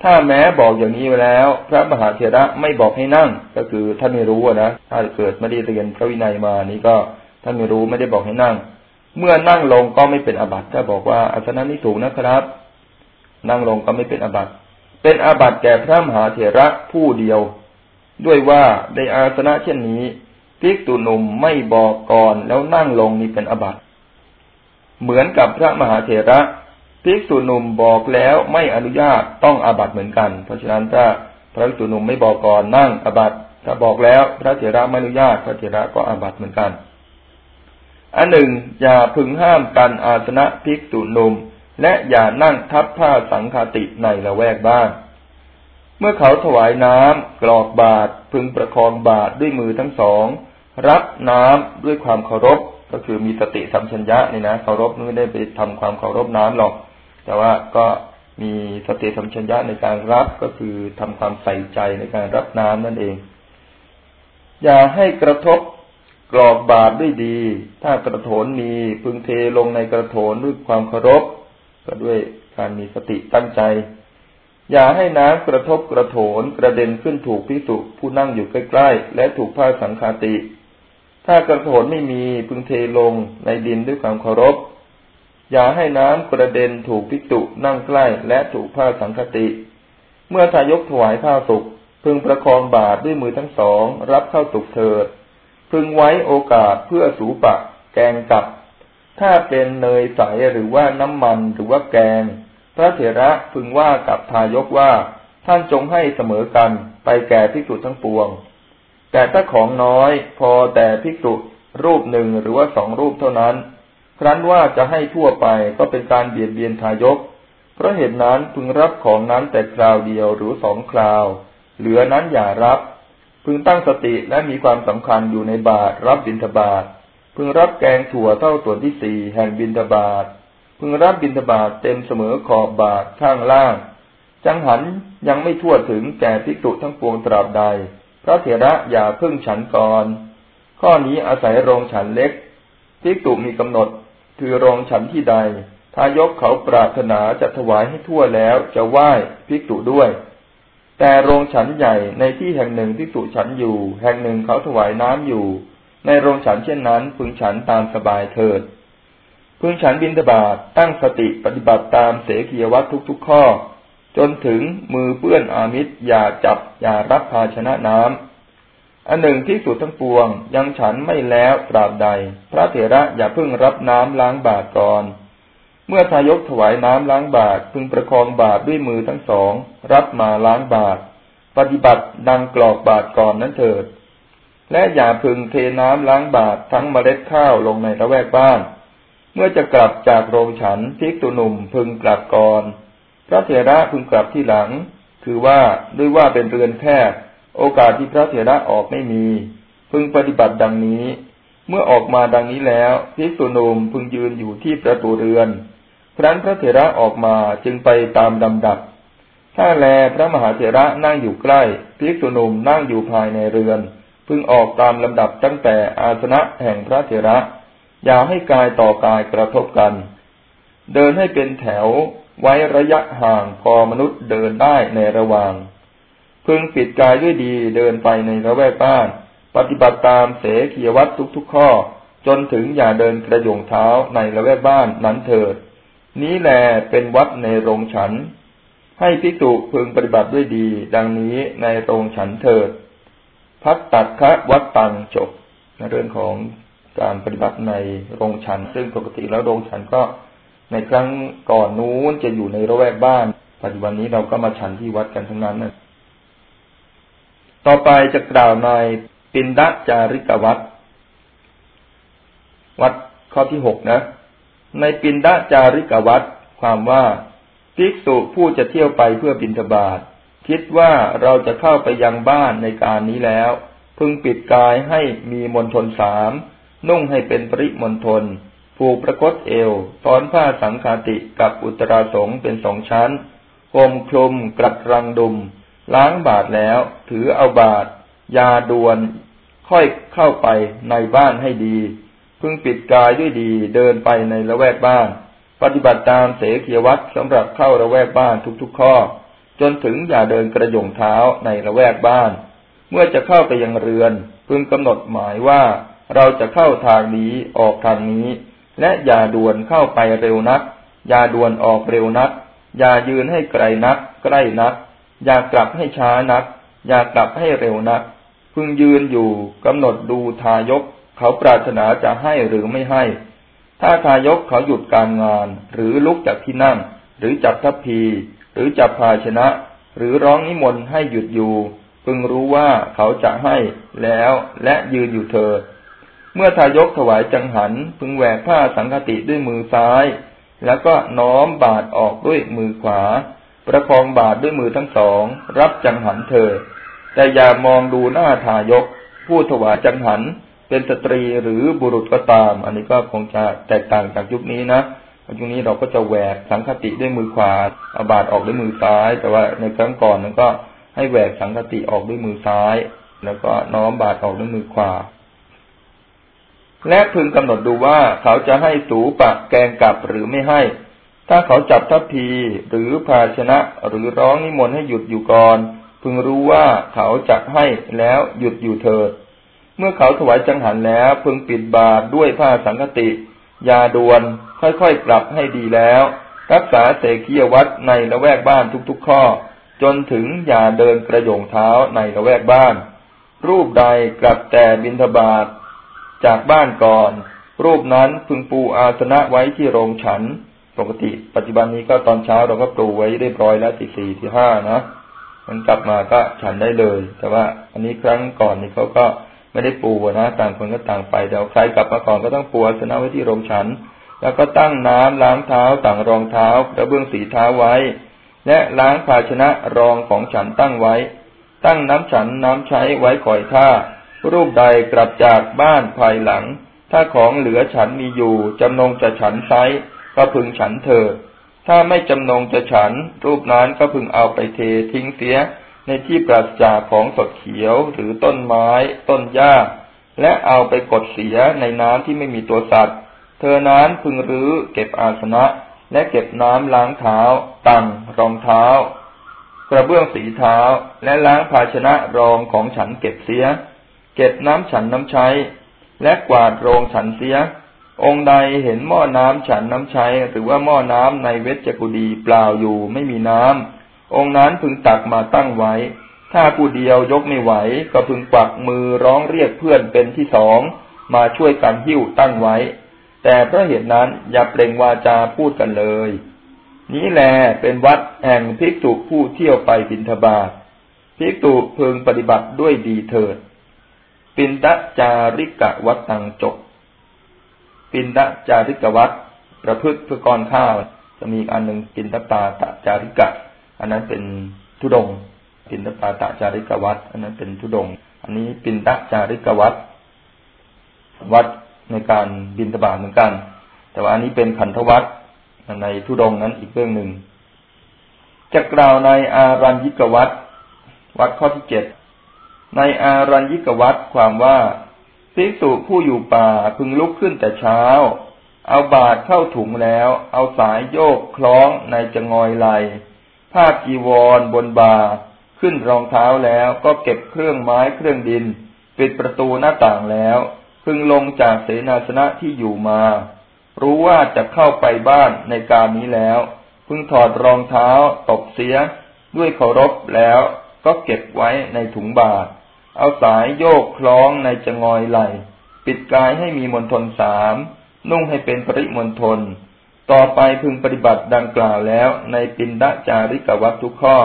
ถ้าแม้บอกอย่างนี้ไปแล้ว พระมหาเถระไม่บอกให้นั่ง ก็คือท่านไม่รู้นะถ้าเกิดไม่ได้เรียนพระวินัยมานี้ก็ท่านไม่รู้ไม่ได้บอกให้นั่ง เมื่อนั่งลงก็ไม่เป็นอบัติถ้าบอกว่าอาสนะนี้ถูกนะครับ นั่งลงก็ไม่เป็นอบัติเป็นอาบัติแก่พระมหาเถระผู้เดียว ด้วยว่าในอาสนะเช่นนี้ภิกษุหนุ่มไม่บอกก่อนแล้วนั่งลงนี่เป็นอบัติเหมือนกับพระมหาเถระภิกษุหนุ่มบอกแล้วไม่อนุญาตต้องอาบัติเหมือนกัน เพราะฉะนั้นถ้าพระภิกษุหนุ่มไม่บอกก่อนนั่งอาบัติถ้าบอกแล้วพระเถระไม่อนุญาตพระเถระก็อาบัติเหมือนกัน อันหนึ่งอย่าพึงห้ามกันอาสนะภิกษุนุมและอย่านั่งทับผ้าสังคติในละแวกบ้าน เมื่อเขาถวายน้ำกรอกบาตรพึงประคองบาตรด้วยมือทั้งสอง รับน้ำด้วยความเคารพ ก็คือมีสติสัมชัญญะนี่นะเคารพไม่ได้ไปทำความเคารพน้ำหรอก แต่ว่าก็มีสติสัมชัญญะในการรับก็คือทำความใส่ใจในการรับน้ำนั่นเอง อย่าให้กระทบ กรอกบาตรด้วยดี ถ้ากระโถนมีพึงเทลงในกระโถนด้วยความเคารพก็ด้วยการมีสติตั้งใจ อย่าให้น้ำกระทบกระโถนกระเด็นขึ้นถูกพิสุผู้นั่งอยู่ใกล้ๆ และถูกผ้าสังคาติ ถ้ากระโถนไม่มีพึงเทลงในดินด้วยความเคารพ อย่าให้น้ำกระเด็นถูกพิสุนั่งใกล้และถูกผ้าสังคติ เมื่อทายกถวายผ้าสุกพึงประคองบาตรด้วยมือทั้งสอง รับเข้าสุกเถิด พึงไว้โอกาสเพื่อสูปะ แกงกับ ถ้าเป็นเนยใสหรือว่าน้ำมันหรือว่าแกง พระเถระพึงว่ากับทายกว่า ท่านจงให้เสมอกันไปแก่ภิกษุทั้งปวง แต่ถ้าของน้อยพอแต่ภิกษุรูปหนึ่งหรือว่าสองรูปเท่านั้น ครั้นว่าจะให้ทั่วไปก็เป็นการเบียดเบียนทายก เพราะเหตุนั้นพึงรับของนั้นแต่คราวเดียวหรือสองคราว เหลือนั้นอย่ารับ พึงตั้งสติและมีความสำคัญอยู่ในบาตรรับบิณฑบาตพึงรับแกงถั่วเท่าส่วนที่สี่แห่งบิณฑบาตพึงรับบิณฑบาตเต็มเสมอขอบบาตรข้างล่าง จังหันยังไม่ทั่วถึงแก่ภิกษุทั้งปวงตราบใดพระเถระอย่าพึ่งฉันก่อน ข้อนี้อาศัยโรงฉันเล็กภิกษุมีกำหนดคือโรงฉันที่ใดถ้ายกเขาปรารถนาจะถวายให้ทั่วแล้วจะไหว้ภิกษุด้วย แต่โรงฉันใหญ่ในที่แห่งหนึ่งที่สุฉันอยู่ แห่งหนึ่งเขาถวายน้ำอยู่ ในโรงฉันเช่นนั้น พึงฉันตามสบายเถิด พึงฉันบินทบาทตั้งสติปฏิบัติตามเสกียวัตทุกๆข้อ จนถึงมือเปื้อนอามิตรอย่าจับอย่ารับภาชนะน้ำอันหนึ่งที่สุดทั้งปวง ยังฉันไม่แล้วตราบใด พระเถระอย่าเพิ่งรับน้ำล้างบาตรก่อน เมื่อทายกถวายน้ำล้างบาตรพึงประคองบาตรด้วยมือทั้งสอง รับมาล้างบาตรปฏิบัติดังกรอกบาตรก่อนนั้นเถิด และอย่าพึงเทน้ำล้างบาตรทั้งเมล็ดข้าวลงในละแวกบ้าน เมื่อจะกลับจากโรงฉันพิกตุหนุ่มพึงกลับก่อน พระเถระพึงกลับที่หลัง คือว่าด้วยว่าเป็นเรือนแคบโอกาสที่พระเถระออกไม่มี พึงปฏิบัติดังนี้ เมื่อออกมาดังนี้แล้วภิกษุนุมพึงยืนอยู่ที่ประตูเรือน ครั้นพระเถระออกมาจึงไปตามลำดับ ถ้าแลพระมหาเถระนั่งอยู่ใกล้ภิกษุนุมนั่งอยู่ภายในเรือน พึงออกตามลำดับตั้งแต่อาสนะแห่งพระเถระ อย่าให้กายต่อกายกระทบกัน เดินให้เป็นแถวไว้ระยะห่างพอมนุษย์เดินได้ในระหว่าง พึงปิดกายด้วยดีเดินไปในระแวกบ้าน ปฏิบัติตามเสขียวัตรทุกๆข้อ จนถึงอย่าเดินกระยงเท้าในระแวกบ้านนั้นเถิด นี้แลเป็นวัดในโรงฉัน ให้พิจุพึงปฏิบัติด้วยดี ดังนี้ในโรงฉันเถิด พักตัดคะวัดตังจบในเรื่องของการปฏิบัติในโรงฉัน ซึ่งปกติแล้วโรงฉันก็ในครั้งก่อนนู้นจะอยู่ในระแวกบ้าน ปัจจุบันนี้เราก็มาฉันที่วัดกันทั้งนั้นนะต่อไปจะกล่าวในปินดจาริกวัดวัดข้อที่หกนะ ในปินดาจาริกวัดความว่าภิกษุผู้จะเที่ยวไปเพื่อบินทบาทคิดว่าเราจะเข้าไปยังบ้านในการนี้แล้ว พึงปิดกายให้มีมนทนสามนุ่งให้เป็นปริมนทนผูกประคตเอวซ้อนผ้าสังคาติกับอุตราสงเป็นสองชั้นห่มคลุมกรัดรังดุม ล้างบาทแล้ว ถือเอาบาทยาดวน ค่อยเข้าไปในบ้านให้ดี พึงปิดกายด้วยดีเดินไปในละแวกบ้าน ปฏิบัติตามเสขียวัตรสำหรับเข้าละแวกบ้านทุกๆข้อ จนถึงอย่าเดินกระยงเท้าในละแวกบ้าน เมื่อจะเข้าไปยังเรือน พึงกำหนดหมายว่าเราจะเข้าทางนี้ออกทางนี้ และอย่าด่วนเข้าไปเร็วนัก อย่าด่วนออกเร็วนัก อย่ายืนให้ไกลนัก ใกล้นัก อย่ากลับให้ช้านัก อย่ากลับให้เร็วนัก พึงยืนอยู่กำหนดดูทายก เขาปรารถนาจะให้หรือไม่ให้ ถ้าทายกเขาหยุดการงาน หรือลุกจากที่นั่ง หรือจับทัพพี หรือจับภาชนะ หรือร้องนิมนต์ให้หยุดอยู่พึงรู้ว่าเขาจะให้แล้วและยืนอยู่เธอ เมื่อทายกถวายจังหัน พึงแหวกผ้าสังคติด้วยมือซ้าย แล้วก็น้อมบาทออกด้วยมือขวา ประคองบาทด้วยมือทั้งสอง รับจังหันเธอ แต่อย่ามองดูหน้าทายก ผู้ถวายจังหัน เป็นสตรีหรือบุรุษก็ตาม อันนี้ก็คงจะแตกต่างจากยุคนี้นะยุคนี้เราก็จะแหวกสังคติด้วยมือขวาเอาบาทออกด้วยมือซ้าย แต่ว่าในครั้งก่อนนั้นก็ให้แหวกสังคติออกด้วยมือซ้าย แล้วก็น้อมบาทออกด้วยมือขวาและพึงกำหนดดูว่าเขาจะให้สูปะแกงกลับหรือไม่ให้ ถ้าเขาจับทัพพีหรือภาชนะหรือร้องนิมนต์ให้หยุดอยู่ก่อน พึงรู้ว่าเขาจะให้แล้วหยุดอยู่เถิด เมื่อเขาถวายจังหันแล้วพึงปิดบาทด้วยผ้าสังคติ ยาดวนค่อยๆกลับให้ดีแล้ว รักษาเสกียวัดในละแวกบ้านทุกๆข้อ จนถึงอย่าเดินกระโยงเท้าในละแวกบ้าน รูปใดกลับแต่บินทบาทจากบ้านก่อน รูปนั้นพึงปูอาสนะไว้ที่โรงฉัน ปกติ ปัจจุบันนี้ก็ตอนเช้าเราก็ปูไว้เรียบร้อยแล้วที่สี่ที่ห้านะมันกลับมาก็ฉันได้เลย แต่ว่าอันนี้ครั้งก่อนนี่เขาก็ ไม่ได้ปูนะ ต่างคนก็ต่างไปเดี๋ยวใครกลับมาก่อนก็ต้องปูอาสนะไว้ที่โรงฉัน แล้วก็ตั้งน้ำล้างเท้าต่างรองเท้ากระเบื้องสีเท้าไว้ และล้างภาชนะรองของฉันตั้งไว้ ตั้งน้ำฉันน้ำใช้ไว้คอยท่า รูปใดกลับจากบ้านภายหลัง ถ้าของเหลือฉันมีอยู่จำนงจะฉันไซก็พึงฉันเธอถ้าไม่จำนงจะฉัน รูปนั้นก็พึงเอาไปเททิ้งเสีย ในที่ปราศจากของสดเขียวหรือต้นไม้ ต้นหญ้า และเอาไปกดเสียในน้ำที่ไม่มีตัวสัตว์ เธอนั้นพึงรื้อเก็บอาสนะ และเก็บน้ำล้างเท้า ตังรองเท้า กระเบื้องสีเท้า และล้างภาชนะรองของฉันเก็บเสีย เก็บน้ำฉันน้ำใช้ และกวาดโรงฉันเสีย องค์ใดเห็นหม้อน้ำฉันน้ำใช้ หรือว่าหม้อน้ำในเวชกุดีเปล่าอยู่ไม่มีน้ำ องค์นั้นพึงตักมาตั้งไว้ ถ้าผู้เดียวยกไม่ไหว ก็พึงปักมือร้องเรียกเพื่อนเป็นที่สองมาช่วยกันหิ้วตั้งไว้ แต่เพราะเหตุนั้นอย่าเปล่งวาจาพูดกันเลย นี้แลเป็นวัดแห่งภิกษุผู้เที่ยวไปบินทบาทภิกษุพึงปฏิบัติด้วยดีเถิด ปินดจาริกะวัตตังจบปินดจาริกวัตประพฤติเพื่อกรข้าว จะมีอันหนึ่งปินตปาตะจาริกะ อันนั้นเป็นทุดงปินตปาตจาริกวัดอันนั้นเป็นทุดง อันนี้ปินตจาริกวัดวัดในการบินตบาเหมือนกัน แต่ว่าอันนี้เป็นขันธวัดในทุดงนั้นอีกเรื่องหนึ่งจะกล่าวในอารัญญิกวัดวัดข้อที่เจ็ดในอารัญญิกวัดความว่าภิกษุผู้อยู่ป่าพึงลุกขึ้นแต่เช้า เอาบาตรเข้าถุงแล้ว เอาสายโยกคล้องในจงอยไหล ผ้าจีวรบนบา ขึ้นรองเท้าแล้วก็เก็บเครื่องไม้เครื่องดิน ปิดประตูหน้าต่างแล้ว พึงลงจากเสนาสนะที่อยู่มา รู้ว่าจะเข้าไปบ้านในการนี้แล้ว พึงถอดรองเท้าตบเสีย ด้วยเคารพแล้วก็เก็บไว้ในถุงบาตรเอาสายโยกคล้องในจงอยไหล ปิดกายให้มีมนทนสาม นุ่งให้เป็นปริมนทน ต่อไปพึงปฏิบัติดังกล่าวแล้วในปินดาจาริกวัตทุกข้อ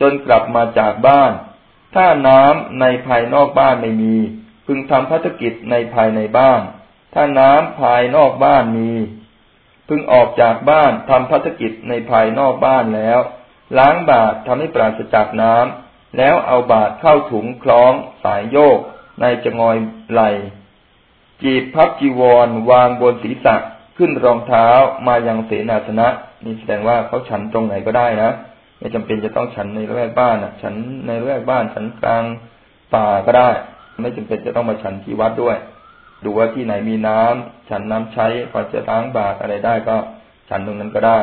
จนกลับมาจากบ้าน ถ้าน้ำในภายนอกบ้านไม่มี พึงทำพัฒกิจในภายในบ้าน ถ้าน้ำภายนอกบ้านมี พึงออกจากบ้านทำพัฒกิจในภายนอกบ้านแล้ว ล้างบาตรทำให้ปราศจากน้ำแล้วเอาบาตรเข้าถุงคล้องสายโยก ในจงอยไหลจีบพับจีวรวางบนศีรษะ ขึ้นรองเท้ามายังเสนาสนะ นี่แสดงว่าเขาฉันตรงไหนก็ได้นะไม่จำเป็นจะต้องฉันในแวกบ้านอะฉันในแวกบ้านฉันกลางป่าก็ได้ ไม่จำเป็นจะต้องมาฉันที่วัดด้วย ดูว่าที่ไหนมีน้ำฉันน้ำใช้พอจะล้างบาตรอะไรได้ก็ฉันตรงนั้นก็ได้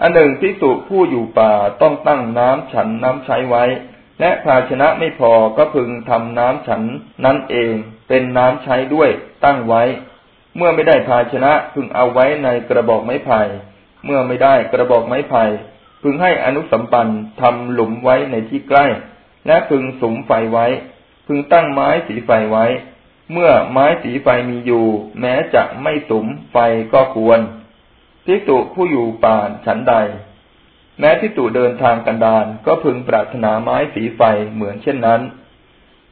อันหนึ่งที่สุผู้อยู่ป่าต้องตั้งน้ำฉันน้ำใช้ไว้ และภาชนะไม่พอก็พึงทำน้ำฉันนั้นเองเป็นน้ำใช้ด้วยตั้งไว้ เมื่อไม่ได้ภาชนะพึงเอาไว้ในกระบอกไม้ไผ่ เมื่อไม่ได้กระบอกไม้ไผ่ พึงให้อนุสัมปันทำหลุมไว้ในที่ใกล้ และพึงสมไฟไว้ พึงตั้งไม้สีไฟไว้ เมื่อไม้สีไฟมีอยู่ แม้จะไม่สมไฟก็ควรทิฏฐุผู้อยู่ป่านฉันใด แม้ทิฏฐุเดินทางกันดานก็พึงปรารถนาไม้สีไฟเหมือนเช่นนั้น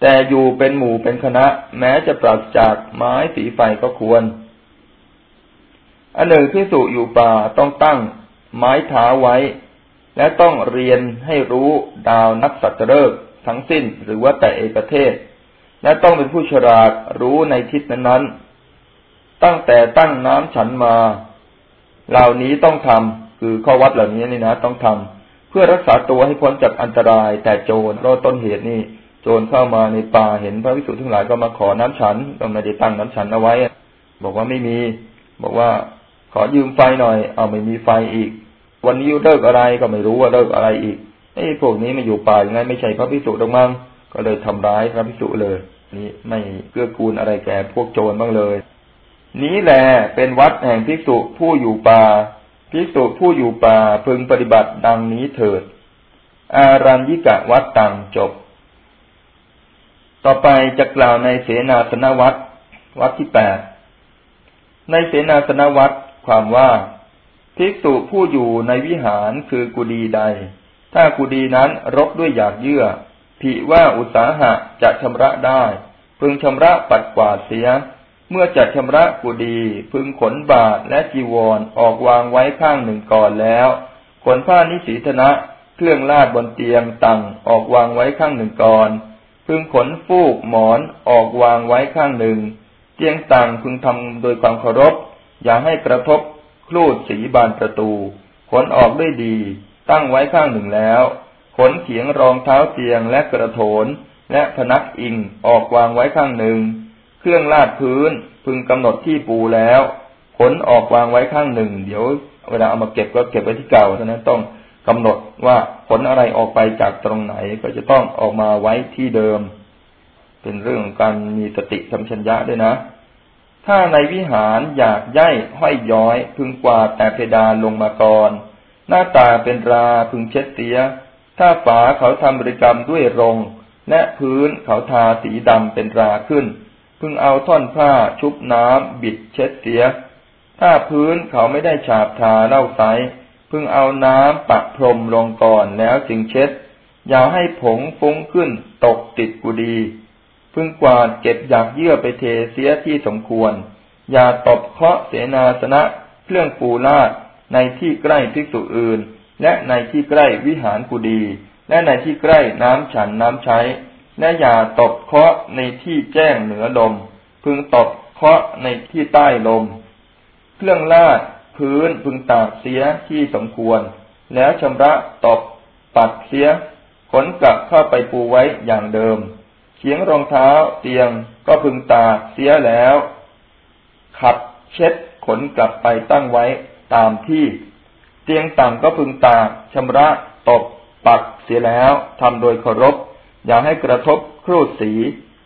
แต่อยู่เป็นหมู่เป็นคณะ แม้จะปราศจากไม้สีไฟก็ควร อันหนึ่งทิฏฐุอยู่ป่าต้องตั้งไม้เท้าไว้ และต้องเรียนให้รู้ดาวนักสัตว์เลิกทั้งสิ้นหรือว่าแต่เอกเทศ และต้องเป็นผู้ฉลาดรู้ในทิศนั้นๆ ตั้งแต่ตั้งน้ำฉันมา เหล่านี้ต้องทำคือข้อวัดเหล่านี้นี่นะ ต้องทำเพื่อรักษาตัวให้พ้นจากอันตรายแต่โจรเราต้นเหตุนี่ โจรเข้ามาในป่าเห็นพระวิสุทธิ์ทั้งหลายก็มาขอน้ำฉันก็ไม่ได้ตั้งน้ำฉันเอาไว้ บอกว่าไม่มี บอกว่าขอยืมไฟหน่อย เอาไม่มีไฟอีก วันนี้เลิกอะไรก็ไม่รู้ว่าเลิกอะไรอีกไอ้พวกนี้มาอยู่ป่ายังไงไม่ใช่พระพิสุตรงมั้งก็เลยทำร้ายพระพิสุเลยนี่ไม่เกื้อกูลอะไรแก่พวกโจรบ้างเลย นี้แหละเป็นวัดแห่งภิกษุผู้อยู่ป่าภิกษุผู้อยู่ป่าพึงปฏิบัติดังนี้เถิด อารัญญิกะวัดตังจบ ต่อไปจะกล่าวในเสนาสนวัดวัดที่แปดในเสนาสนวัดความว่าภิกษุผู้อยู่ในวิหารคือกุดีใด ถ้ากุดีนั้นรกด้วยหยากเยื่อผิว่าอุตสาหะจะชำระได้ พึงชำระปัดกวาดเสีย เมื่อจัดชำระกุดี พึงขนบาทและจีวรออกวางไว้ข้างหนึ่งก่อนแล้ว ขนผ้านิสีธนะ เครื่องลาดบนเตียงตังออกวางไว้ข้างหนึ่งก่อน พึงขนฟูกหมอนออกวางไว้ข้างหนึ่ง เตียงตังพึงทำโดยความเคารพ อย่าให้กระทบคลูดสีบานประตู ขนออกด้วยดี ตั้งไว้ข้างหนึ่งแล้ว ขนเขียงรองเท้าเตียงและกระโถน และพนักอิงออกวางไว้ข้างหนึ่ง เครื่องลาดพื้นพึงกำหนดที่ปูแล้ว ขนออกวางไว้ข้างหนึ่ง เดี๋ยวเวลาเอามาเก็บก็เก็บไว้ที่เก่าเท่านั้นต้อง กำหนดว่าขนอะไรออกไปจากตรงไหนก็จะต้องออกมาไว้ที่เดิม เป็นเรื่องการมีสติสัมชัญญะด้วยนะ ถ้าในวิหารอยากย่ายห้อยย้อย พึงกวาดแต่เพดานลงมาก่อนหน้าตาเป็นราพึงเช็ดเสีย ถ้าฝาเขาทำบริกรรมด้วยรง และพื้นเขาทาสีดำเป็นราขึ้น พึงเอาท่อนผ้าชุบน้ำบิดเช็ดเสีย ถ้าพื้นเขาไม่ได้ฉาบทาเล่าไซ พึงเอาน้ำปักพรมลงก่อนแล้วจึงเช็ด อย่าให้ผงฟุ้งขึ้นตกติดกุดีพึงกวาดเก็บอยากเยื่อไปเทเสียที่สมควร อย่าตบเคาะเสนาสนะเครื่องปูลาดในที่ใกล้ภิกษุอื่น และในที่ใกล้วิหารกุดี และในที่ใกล้น้ำฉันน้ำใช้ และอย่าตบเคาะในที่แจ้งเหนือลม พึงตบเคาะในที่ใต้ลม เครื่องลาด พื้นพึงตากเสียที่สมควร แล้วชำระตบปัดเสียขนกลับเข้าไปปูไว้อย่างเดิมเขียงรองเท้าเตียงก็พึงตากเสียแล้ว ขับเช็ดขนกลับไปตั้งไว้ตามที่ เตียงต่างก็พึงตากชำระตบปัดเสียแล้วทำโดยเคารพ อย่าให้กระทบครูดสี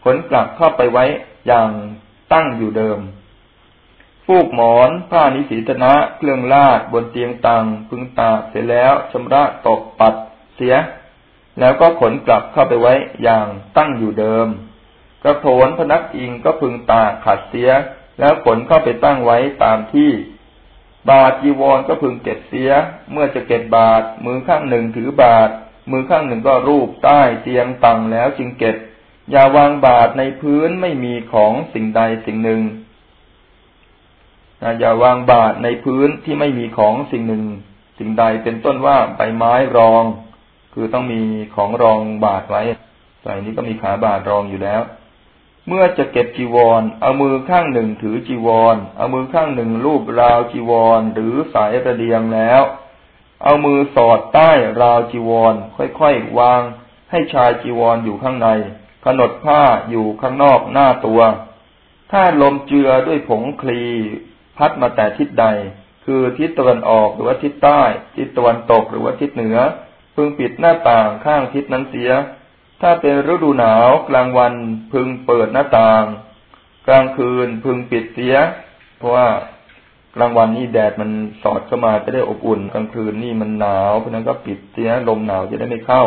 ขนกลับเข้าไปไว้อย่างตั้งอยู่เดิม ฟูกหมอนผ้านิสีตนะ เครื่องลาดบนเตียงตังพึงตากเสร็จแล้วชำระตกปัดเสีย แล้วก็ขนกลับเข้าไปไว้อย่างตั้งอยู่เดิม กระโถนพนักอิงก็พึงตากขัดเสีย แล้วขนเข้าไปตั้งไว้ตามที่ บาทจีวรก็พึงเก็บเสีย เมื่อจะเก็บบาทมือข้างหนึ่งถือบาท มือข้างหนึ่งก็รูปใต้เตียงตังแล้วจึงเก็บอย่าวางบาทในพื้นไม่มีของสิ่งใดสิ่งหนึ่ง อย่าวางบาตรในพื้นที่ไม่มีของสิ่งหนึ่ง สิ่งใดเป็นต้นว่าใบไม้รอง คือต้องมีของรองบาตรไว้ใส่นี้ก็มีขาบาตรรองอยู่แล้ว เมื่อจะเก็บจีวร เอามือข้างหนึ่งถือจีวร เอามือข้างหนึ่งรูปราวจีวร หรือสายระเดียงแล้ว เอามือสอดใต้ราวจีวร ค่อยๆวาง ให้ชายจีวรออยู่ข้างในขนดผ้าอยู่ข้างนอกหน้าตัว ถ้าลมเจือด้วยผงคลี พัดมาแต่ทิศใด คือทิศตะวันออกหรือว่าทิศใต้ ทิศตะวันตกหรือว่าทิศเหนือ พึงปิดหน้าต่างข้างทิศนั้นเสีย ถ้าเป็นฤดูหนาวกลางวันพึงเปิดหน้าต่าง กลางคืนพึงปิดเสีย เพราะว่ากลางวันนี่แดดมันสอดเข้ามาจะได้อบอุ่น กลางคืนนี่มันหนาวเพราะนั้นก็ปิดเสียลมหนาวจะได้ไม่เข้า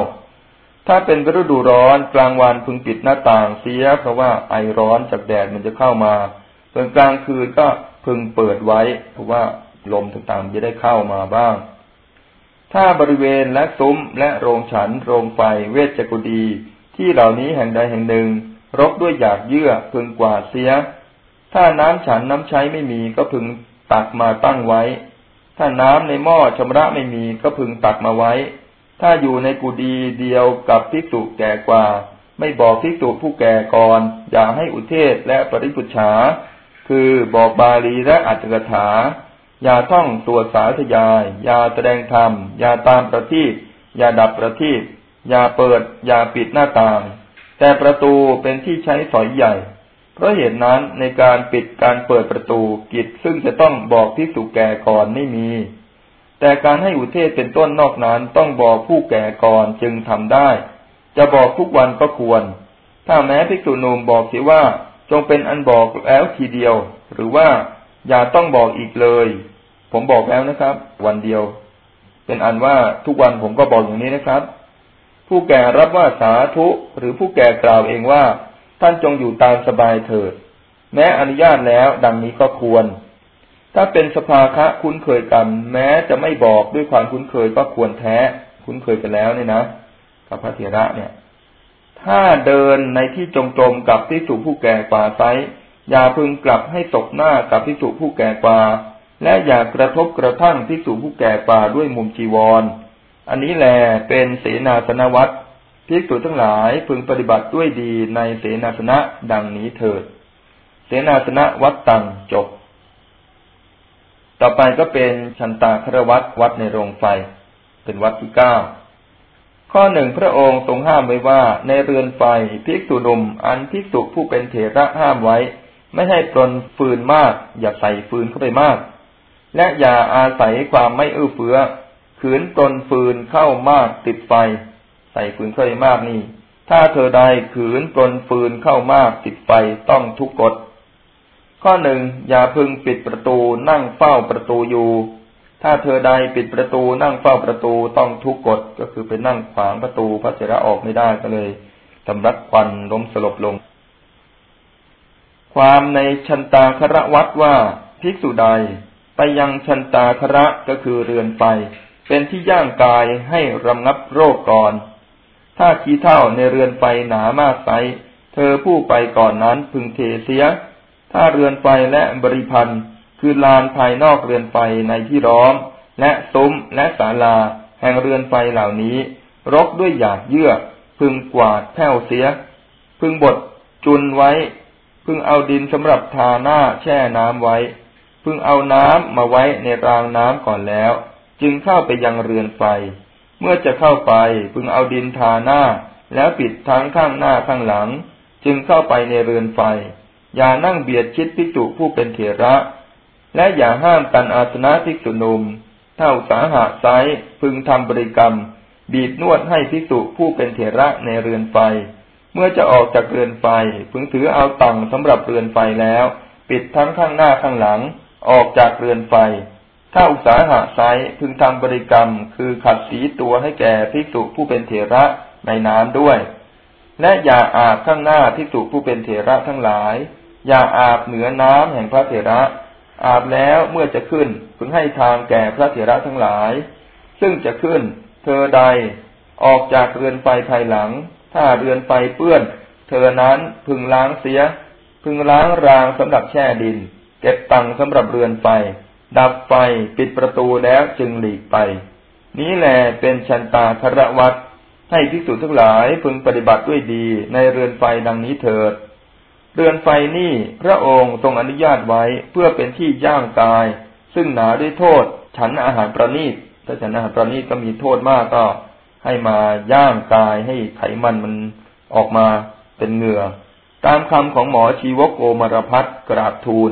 ถ้าเป็นฤดูร้อนกลางวันพึงปิดหน้าต่างเสีย เพราะว่าไอร้อนจากแดดมันจะเข้ามา ส่วนกลางคืนก็ พึงเปิดไว้เพราะว่าลมต่างๆจะได้เข้ามาบ้าง ถ้าบริเวณและซุ้มและโรงฉัน โรงไฟเวชกุดี ที่เหล่านี้แห่งใดแห่งหนึ่ง รกด้วยหยาดเยื่อพึงกวาดเสีย ถ้าน้ำฉันน้ำใช้ไม่มีก็พึงตักมาตั้งไว้ ถ้าน้ำในหม้อชำระไม่มีก็พึงตักมาไว้ ถ้าอยู่ในกุดีเดียวกับภิกษุแก่กว่า ไม่บอกภิกษุผู้แก่ก่อน อย่าให้อุเทศและปริพุชา คือบอกบาลีและอัจฉริถาอย่าท่องตัวสาธยายอย่าแสดงธรรมอย่าตามประทีปอย่าดับประทีปอย่าเปิดอย่าปิดหน้าต่าง แต่ประตูเป็นที่ใช้สอยใหญ่ เพราะเหตุนั้นในการปิดการเปิดประตูกิจซึ่งจะต้องบอกที่สุแก่ก่อนไม่มี แต่การให้อุเทศเป็นต้นนอกนั้นต้องบอกผู้แก่ก่อนจึงทำได้ จะบอกทุกวันก็ควร ถ้าแม้ภิกษุนุมบอกเสียว่า จงเป็นอันบอกแล้วทีเดียว หรือว่าอย่าต้องบอกอีกเลย ผมบอกแล้วนะครับ วันเดียว เป็นอันว่าทุกวันผมก็บอกอย่างนี้นะครับ ผู้แก่รับว่าสาธุหรือผู้แก่กล่าวเองว่า ท่านจงอยู่ตามสบายเถิด แม้อนุญาตแล้วดังนี้ก็ควร ถ้าเป็นสภาคะคุ้นเคยกัน แม้จะไม่บอกด้วยความคุ้นเคยก็ควรแท้ คุ้นเคยกันแล้วเนี่ยนะกับพระเถระเนี่ย ถ้าเดินในที่จงกรมกับพิสุผู้แก่กว่าไซอย่าพึงกลับให้ตกหน้ากับพิสุผู้แก่กว่า และอย่ากระทบกระทั่งพิสุผู้แก่กว่าด้วยมุมจีวร อันนี้แหลเป็นเสนาสนวัตรภิกษุทั้งหลายพึงปฏิบัติด้วยดีในเสนาสนะดังนี้เถิด เสนาสนะวัดตังจบ ต่อไปก็เป็นชันตาครวัตวัดในโรงไฟ เป็นวัดที่เก้า ข้อหนึ่งพระองค์ทรงห้ามไว้ว่า ในเรือนไฟภิกษุนุ่มอันภิกษุผู้เป็นเถระห้ามไว้ ไม่ให้ปรนฟืนมาก อย่าใส่ฟืนเข้าไปมาก และอย่าอาศัยความไม่เอื้อเฟื้อ ขืนปรนฟืนเข้ามากติดไฟ ใส่ฟืนเข้าไปมากนี่ ถ้าเธอใดขืนปรนฟืนเข้ามากติดไฟต้องทุกกฎข้อหนึ่งอย่าพึงปิดประตูนั่งเฝ้าประตูอยู่ ถ้าเธอใดปิดประตูนั่งเฝ้าประตูต้องทุกกฎก็คือไปนั่งขวางประตูพระเสระออกไม่ได้ก็เลยสำรักควันล้มสลบลง ความในชันตาคระวัดว่าภิกษุใดไปยังชันตาคระก็คือเรือนไฟเป็นที่ย่างกายให้รำงับโรคก่อน ถ้าขี้เท่าในเรือนไฟหนามากไซเธอผู้ไปก่อนนั้นพึงเทเสีย ถ้าเรือนไฟและบริพันธ์ คือลานภายนอกเรือนไฟในที่ร้อม และซุ้มและศาลา แห่งเรือนไฟเหล่านี้ รกด้วยหยาดเยื่อ พึงกวาดแผ่วเสีย พึงบดจุนไว้ พึงเอาดินสำหรับทาหน้าแช่น้ำไว้ พึงเอาน้ำมาไว้ในรางน้ำก่อนแล้ว จึงเข้าไปยังเรือนไฟ เมื่อจะเข้าไป พึงเอาดินทาหน้า แล้วปิดทั้งข้างหน้าข้างหลัง จึงเข้าไปในเรือนไฟ อย่านั่งเบียดชิดพิจุผู้เป็นเถระ และอย่าห้ามกันอาสนะภิกษุนุมเท่าสาหะไซพึงทำบริกรรม บีบนวดให้ภิกษุผู้เป็นเถระในเรือนไฟ เมื่อจะออกจากเรือนไฟ พึงถือเอาตังสำหรับเรือนไฟแล้ว ปิดทั้งข้างหน้าข้างหลัง ออกจากเรือนไฟ ถ้าอุสาหะไซพึงทำบริกรรม คือขัดสีตัวให้แก่ภิกษุผู้เป็นเถระในน้ำด้วย และอย่าอาบข้างหน้าภิกษุผู้เป็นเถระทั้งหลาย อย่าอาบเหนือน้ำแห่งพระเถระ อาบแล้วเมื่อจะขึ้นพึงให้ทางแก่พระเถระทั้งหลาย ซึ่งจะขึ้น เธอใดออกจากเรือนไฟภายหลัง ถ้าเรือนไฟเปื้อน เธอนั้นพึงล้างเสีย พึงล้างรางสำหรับแช่ดิน เก็บตังสำหรับเรือนไฟ ดับไฟปิดประตูแล้วจึงหลีกไป นี้แหลเป็นชันตาคระวัตให้ภิกษุทั้งหลายพึงปฏิบัติด้วยดีในเรือนไฟดังนี้เถิด เรือนไฟนี่พระองค์ทรงอนุญาตไว้เพื่อเป็นที่ย่างกาย ซึ่งหนาด้วยโทษ ฉันอาหารประณีตถ้าฉันอาหารประณีตก็มีโทษมากก็ ให้มาย่างกายให้ไขมันมันออกมาเป็นเหงื่อ ตามคำของหมอชีวโกมารพัฒกราบทูล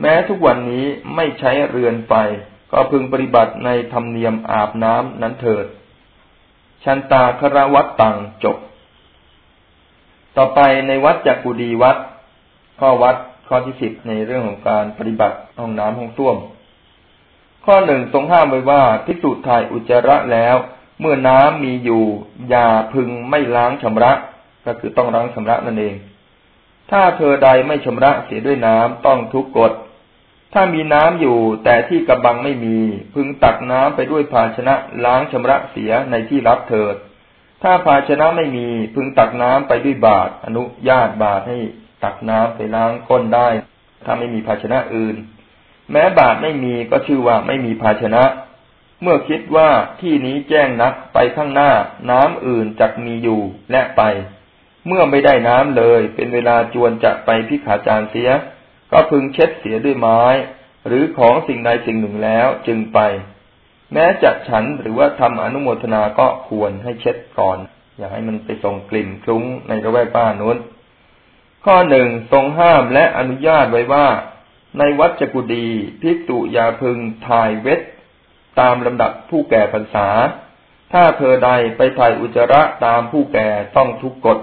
แม้ทุกวันนี้ไม่ใช้เรือนไฟก็พึงปฏิบัติในธรรมเนียมอาบน้ำนั้นเถิด ชันตาครวัตตังจบ ต่อไปในวัดจักกุดีวัด ข้อวัดข้อที่สิบในเรื่องของการปฏิบัติห้องน้ำห้องส้วม ข้อหนึ่งทรงห้ามไว้ว่าพิสูจน์ถ่ายอุจจาระแล้ว เมื่อน้ำมีอยู่อย่าพึงไม่ล้างชำระ ก็คือต้องล้างชำระนั่นเอง ถ้าเธอใดไม่ชำระเสียด้วยน้ำต้องทุกกฎถ้ามีน้ำอยู่แต่ที่กระบังไม่มี พึงตักน้ำไปด้วยภาชนะล้างชำระเสียในที่รับเถิด ถ้าภาชนะไม่มีพึงตักน้ำไปด้วยบาตรอนุญาตบาตรให้ ตักน้ำไปล้างก้นได้ ถ้าไม่มีภาชนะอื่น แม้บาตรไม่มีก็ชื่อว่าไม่มีภาชนะ เมื่อคิดว่าที่นี้แจ้งนักไปข้างหน้า น้ำอื่นจักมีอยู่และไป เมื่อไม่ได้น้ำเลย เป็นเวลาจวนจะไปพิขาจารเสีย ก็พึงเช็ดเสียด้วยไม้ หรือของสิ่งใดสิ่งหนึ่งแล้วจึงไป แม้จะฉันหรือว่าทำอนุโมทนาก็ควรให้เช็ดก่อน อย่าให้มันไปส่งกลิ่นคลุ้งในระแวกบ้านนู้น ข้อหนึ่งทรงห้ามและอนุญาตไว้ว่า ในวัดจกุดีภิกษุยาพึงถ่ายเวทตามลำดับผู้แก่พรรษา ถ้าเธอใดไปถ่ายอุจจาระตามผู้แก่ต้องทุกกฎ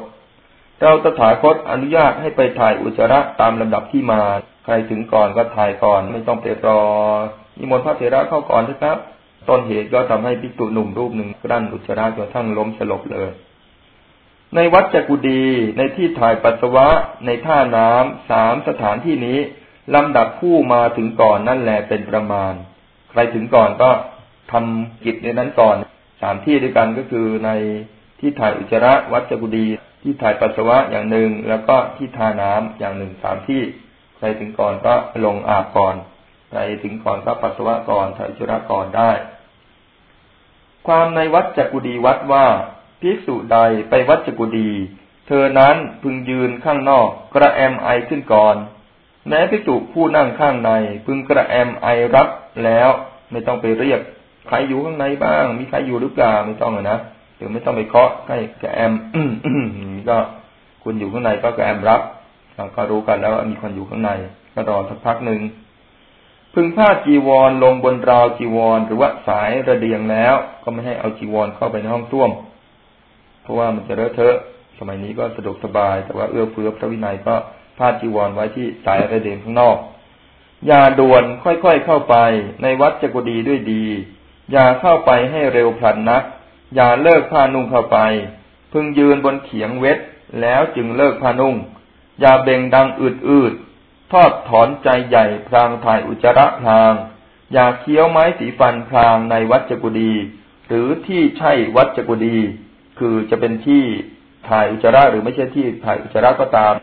เราตถาคตอนุญาตให้ไปถ่ายอุจจาระตามลำดับที่มา ใครถึงก่อนก็ถ่ายก่อนไม่ต้องไปรอนิมนต์พระเถระเข้าก่อนนะครับ ต้นเหตุก็ทำให้ภิกษุหนุ่มรูปหนึ่งกลั้นอุจจาระจนทั้งล้มสลบเลย ในวัดจักุดีในที่ถ่ายปัสสาวะ ในท่าน้ำสามสถานที่นี้ลำดับผู้มาถึงก่อนนั่นแหละเป็นประมาณ ใครถึงก่อนก็ทำกิจในนั้นก่อนสามที่ด้วยกันก็คือในที่ถ่ายอุจจาระวัดจักุดี ที่ถ่ายปัสสาวะอย่างหนึ่ง แล้วก็ที่ท่าน้ำอย่างหนึ่งสามที่ ใครถึงก่อนก็ลงอาบก่อนใครถึงก่อนก็ปัสสาวะก่อนถ่ายอุจจาระก่อนได้ ความในวัดจักุดีวัดว่า ภิกษุใดไปวัดจกุดีเธอนั้นพึงยืนข้างนอกกระแอมไอขึ้นก่อน แม้ภิกษุผู้นั่งข้างใน พึงกระแอมไอรับแล้ว ไม่ต้องไปเรียกใครอยู่ข้างในบ้าง มีใครอยู่หรือเปล่าไม่ต้องนะหรือไม่ต้องไปเคาะให้กระแอมก็คุณอยู่ข้างในก็กระแอมรับก็รู้กันแล้วว่ามีคนอยู่ข้างใน ก็รอสักพักหนึ่งพึงผ้าจีวรลงบนราวจีวร หรือว่าสายระเดียงแล้ว ก็ไม่ให้เอาจีวรเข้าไปในห้องส้วม ราะว่ามันจะเลอะเทอะ สมัยนี้ก็สะดวกสบาย แต่ว่าเอื้อเฟื้อพระวินัยก็พาดจีวรไว้ที่สายระเดียงข้างนอก อย่าด่วนค่อยๆเข้าไป ในวัดจะกดีด้วยดี อย่าเข้าไปให้เร็วพลันนัก อย่าเลิกผ้านุ่งเข้าไป พึงยืนบนเขียงเวทแล้วจึงเลิกผ้านุ่ง อย่าเบ่งดังอืดๆ ทอดถอนใจใหญ่พรางถ่ายอุจจาระพราง อย่าเคี้ยวไม้สีฟันพรางในวัดจกุดี หรือที่ใช่วัดจกุดี คือจะเป็นที่ถ่ายอุจจาระหรือไม่ใช่ที่ถ่ายอุจจาระก็ตาม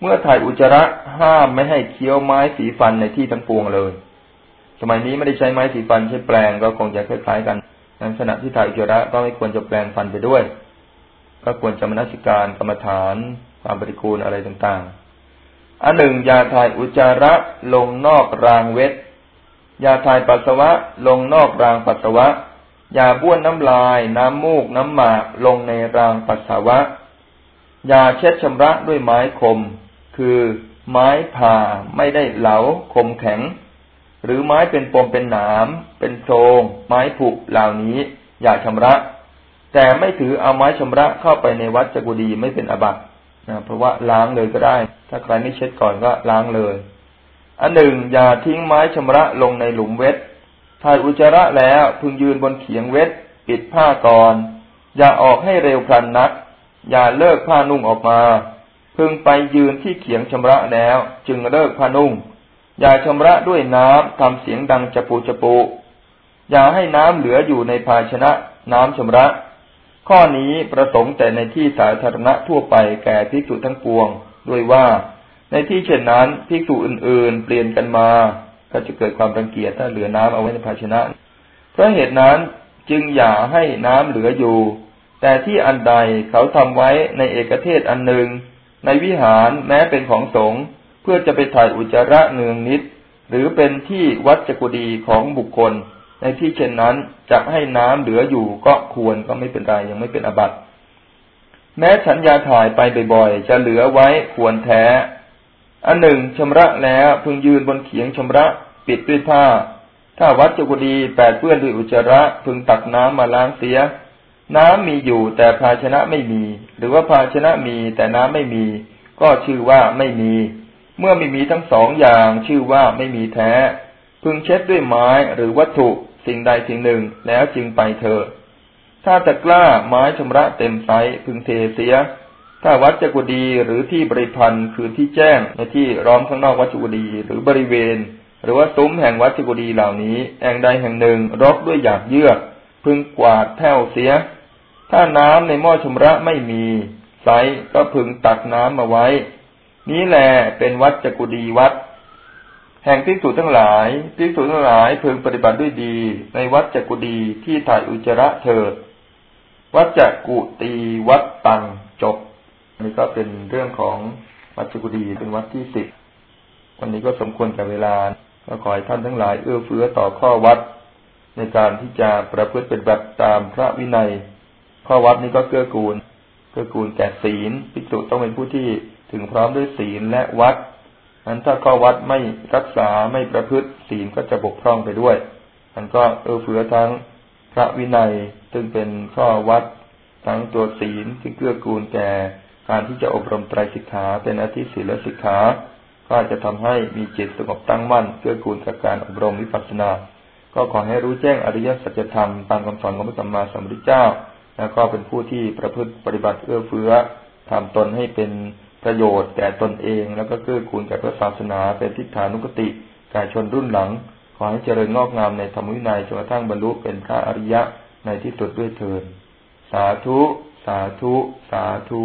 เมื่อถ่ายอุจจาระห้ามไม่ให้เคี้ยวไม้สีฟันในที่ทั้งปวงเลย สมัยนี้ไม่ได้ใช้ไม้สีฟันใช้แปลงก็คงจะคล้ายๆกันในขณะที่ถ่ายอุจจาระก็ไม่ควรจะแปลงฟันไปด้วย ก็ควรจะมนสิการกรรมฐานความปฏิกูลอะไรต่างๆ อันหนึ่งยาถ่ายอุจจาระลงนอกรางเวทยาถ่ายปัสสาวะลงนอกรางปัสสาวะ อย่าบ้วนน้ำลาย น้ำมูก น้ำหมากลงในรางปัสสาวะ อย่าเช็ดชำระด้วยไม้คม คือไม้ผ่าไม่ได้เหลาคมแข็ง หรือไม้เป็นปมเป็นหนาม เป็นโซงไม้ผุเหล่านี้ อย่าชำระ แต่ไม่ถือเอาไม้ชำระเข้าไปในวัดจักุดีไม่เป็นอบัตนะเพราะว่าล้างเลยก็ได้ ถ้าใครไม่เช็ดก่อนก็ล้างเลย อันหนึ่งอย่าทิ้งไม้ชำระลงในหลุมเวท ถ่ายอุจจาระแล้วพึงยืนบนเขียงเวทปิดผ้าก่อน อย่าออกให้เร็วพลันนัก อย่าเลิกผ้านุ่งออกมา พึงไปยืนที่เขียงชำระแล้ว จึงเลิกผ้านุ่ง อย่าชำระด้วยน้ำทำเสียงดังจะปูจะปู อย่าให้น้ำเหลืออยู่ในภาชนะ น้ำชำระ ข้อนี้ประสงค์แต่ในที่สาธารณะทั่วไปแก่ภิกษุทั้งปวง ด้วยว่า ในที่เช่นนั้นภิกษุอื่นๆ เปลี่ยนกันมา ก็จะเกิดความรังเกียจถ้าเหลือน้ำเอาไว้ในภาชนะ เพราะเหตุนั้นจึงอย่าให้น้ำเหลืออยู่ แต่ที่อันใดเขาทำไว้ในเอกเทศอันหนึ่ง ในวิหารแม้เป็นของสงฆ์เพื่อจะไปถ่ายอุจจาระเนืองนิด หรือเป็นที่วัดจกุดีของบุคคล ในที่เช่นนั้นจะให้น้ำเหลืออยู่ก็ควรก็ไม่เป็นไรยังไม่เป็นอบัติแม้ฉันยาถ่ายไปบ่อยๆ จะเหลือไว้ควรแท้ อันหนึ่งชำระแล้วพึงยืนบนเขียงชำระปิดด้วยผ้า ถ้าวัดจุกดีแปดเปื้อนด้วยอุจจาระพึงตักน้ำมาล้างเสีย น้ำมีอยู่แต่ภาชนะไม่มี หรือว่าภาชนะมีแต่น้ำไม่มี ก็ชื่อว่าไม่มี เมื่อไม่มีทั้งสองอย่างชื่อว่าไม่มีแท้ พึงเช็ดด้วยไม้หรือวัตถุสิ่งใดสิ่งหนึ่งแล้วจึงไปเถอะถ้าตะกล้าไม้ชำระเต็มไซพึงเทเสีย ถ้าวัดจักุดีหรือที่บริพันธ์คือที่แจ้งในที่ร้อมข้างนอกวัดจักุดีหรือบริเวณ หรือว่าซุ้มแห่งวัดจักุดีเหล่านี้แห่งใดแห่งหนึ่งรกด้วยหยาบเยือกพึงกวาดแถวเสีย ถ้าน้ำในหม้อชำระไม่มีใสก็พึงตักน้ำมาไว้ นี้แหละเป็นวัดจักุดีวัด แห่งที่สุทั้งหลายที่สุทั้งหลายพึงปฏิบัติด้วยดี ในวัดจักุดีที่ถ่ายอุจจาระเถิด วัดจักุตีวัดตังจบ นี่ก็เป็นเรื่องของวัดจุกุดีเป็นวัดที่สิบวันนี้ก็สมควรกับเวลา ก็ขอให้ท่านทั้งหลายเอื้อเฟื้อต่อข้อวัด ในการที่จะประพฤติเป็นแบบตามพระวินัย ข้อวัดนี้ก็เกื้อกูล เกื้อกูลแก่ศีลภิกษุต้องเป็นผู้ที่ถึงพร้อมด้วยศีลและวัดนั้นถ้าข้อวัดไม่รักษาไม่ประพฤติศีลก็จะบกพร่องไปด้วยมันก็เอื้อเฟื้อทั้งพระวินัยซึ่งเป็นข้อวัดทั้งตัวศีลที่เกื้อกูลแก่ การที่จะอบรมไตรสิกขาเป็นอธิศีลสิกขา ก็จะทำให้มีจิตสงบตั้งมั่นเกื้อกูลกับการอบรมวิปัสสนา ก็ขอให้รู้แจ้งอริยสัจธรรมตามคำสอนของพระสัมมาสัมพุทธเจ้า แล้วก็เป็นผู้ที่ประพฤติปฏิบัติเอื้อเฟื้อทำตนให้เป็นประโยชน์แก่ตนเอง แล้วก็เกื้อกูลแก่พระศาสนา เป็นทิฏฐานุกติกายชนรุ่นหลัง ขอให้เจริญงอกงามในธรรมวินัยจนกระทั่งบรรลุเป็นพระอริยะในที่สุดด้วยเถิดสาธุ สาธุ สาธุ